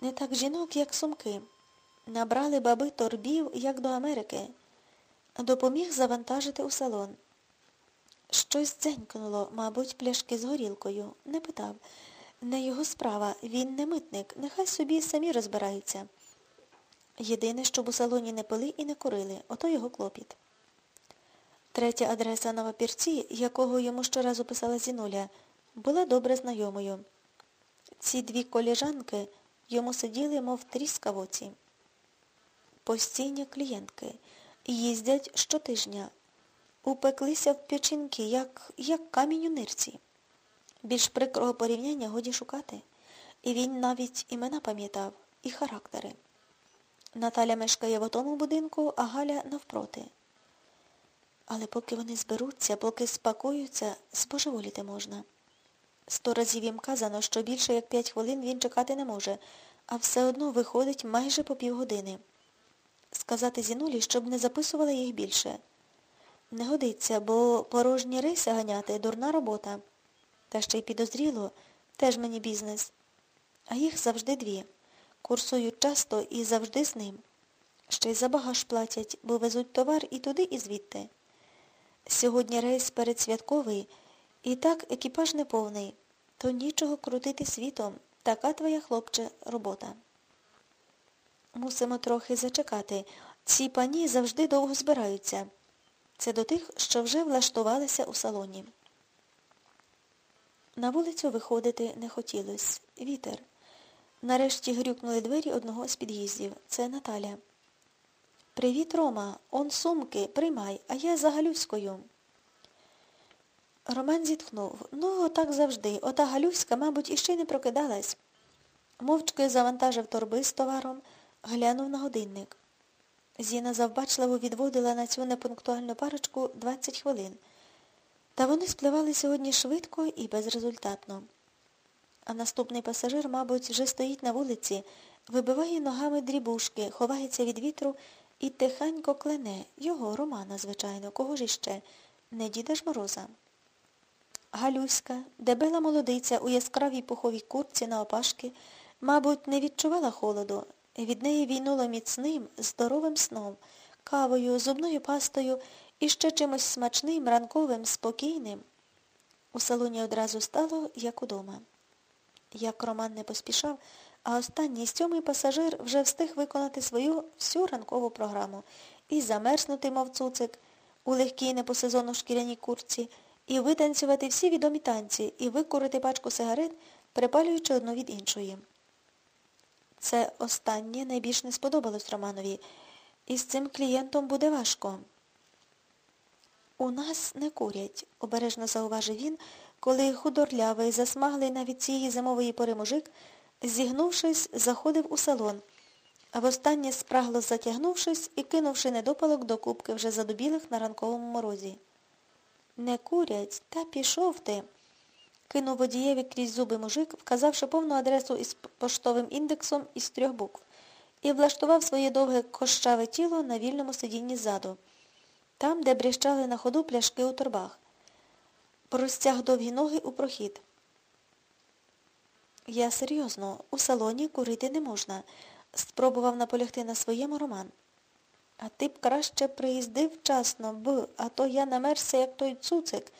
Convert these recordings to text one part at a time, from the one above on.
Не так жінок, як сумки. Набрали баби торбів, як до Америки. Допоміг завантажити у салон. Щось дзенькнуло, мабуть, пляшки з горілкою. Не питав. Не його справа, він не митник, нехай собі самі розбираються. Єдине, щоб у салоні не пили і не курили, ото його клопіт. Третя адреса на папірці, якого йому щоразу писала Зінуля, була добре знайомою. Ці дві коліжанки йому сиділи, мов тріска в оці. Постійні клієнтки. Їздять щотижня. Упеклися в печінки, як, як камінь у нирці. Більш прикрого порівняння годі шукати. І він навіть імена пам'ятав, і характери. Наталя мешкає в отому будинку, а Галя навпроти. Але поки вони зберуться, поки спакуються, збожеволіти можна. Сто разів їм казано, що більше як п'ять хвилин він чекати не може, а все одно виходить майже по півгодини. Сказати Зінулі, щоб не записувала їх більше. Не годиться, бо порожні рейси ганяти дурна робота. Та ще й підозріло, теж мені бізнес. А їх завжди дві. Курсують часто і завжди з ним. Ще й за багаж платять, бо везуть товар і туди, і звідти. Сьогодні рейс передсвятковий, і так екіпаж не повний, то нічого крутити світом. Така твоя, хлопче, робота. Мусимо трохи зачекати. Ці пані завжди довго збираються. Це до тих, що вже влаштувалися у салоні. На вулицю виходити не хотілося. Вітер. Нарешті грюкнули двері одного з під'їздів. Це Наталя. Привіт, Рома. Он сумки, приймай, а я за Галюською. Роман зітхнув. Ну, так завжди. Ота Галюська, мабуть, іще не прокидалась. Мовчки завантажив торби з товаром, глянув на годинник. Зіна завбачливо відводила на цю непунктуальну парочку 20 хвилин. Та вони спливали сьогодні швидко і безрезультатно. А наступний пасажир, мабуть, вже стоїть на вулиці, вибиває ногами дрібушки, ховається від вітру і тихенько клене. Його, Романа, звичайно, кого ж іще, не діда ж мороза. Галюська, дебела молодиця у яскравій пуховій куртці на опашки, мабуть, не відчувала холоду. Від неї війнуло міцним, здоровим сном, кавою, зубною пастою і ще чимось смачним, ранковим, спокійним. У салоні одразу стало, як удома. Як Роман не поспішав, а останній сьомий пасажир вже встиг виконати свою всю ранкову програму і замерзнути, мов цуцик, у легкій не по сезону шкіряній курці, і витанцювати всі відомі танці, і викурити пачку сигарет, припалюючи одну від іншої. Це останнє найбільш не сподобалось Романові, і з цим клієнтом буде важко. У нас не курять, обережно зауважив він, коли худорлявий, засмаглий навіть цієї зимової пори мужик, зігнувшись, заходив у салон, а востаннє спрагло затягнувшись і кинувши недопалок до кубки вже задубілих на ранковому морозі. Не курять, та пішов ти, кинув водієві крізь зуби мужик, вказавши повну адресу із поштовим індексом із трьох букв, і влаштував своє довге кощаве тіло на вільному сидінні ззаду, там, де бріщали на ходу пляшки у торбах. Простяг довгі ноги у прохід. Я серйозно, у салоні курити не можна, спробував наполягти на своєму роман. А ти б краще приїздив вчасно, б, а то я намерся, як той цуцик,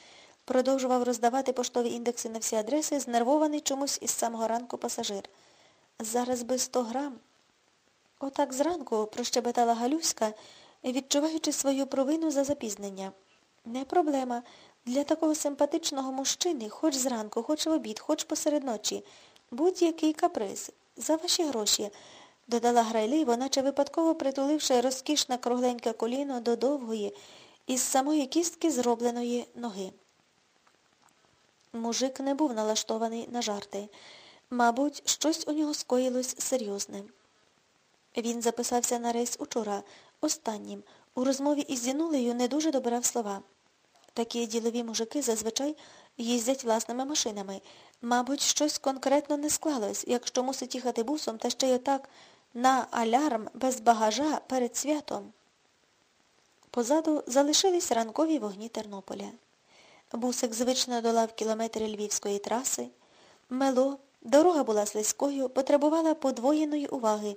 продовжував роздавати поштові індекси на всі адреси, знервований чомусь із самого ранку пасажир. Зараз би сто грам. Отак зранку прощебетала Галюська, відчуваючи свою провину за запізнення. Не проблема. Для такого симпатичного мужчини, хоч зранку, хоч в обід, хоч посеред ночі, будь-який каприз. За ваші гроші, додала грайливо, наче випадково притуливши розкішне кругленьке коліно до довгої, із самої кістки зробленої ноги. Мужик не був налаштований на жарти. Мабуть, щось у нього скоїлось серйозне. Він записався на рейс учора, останнім. У розмові із Зінулею не дуже добирав слова. Такі ділові мужики зазвичай їздять власними машинами. Мабуть, щось конкретно не склалось, якщо мусить їхати бусом, та ще й отак на алярм без багажа перед святом. Позаду залишились ранкові вогні Тернополя. Бусик звично долав кілометри львівської траси, мело, Дорога була слизькою, потребувала подвоєної уваги,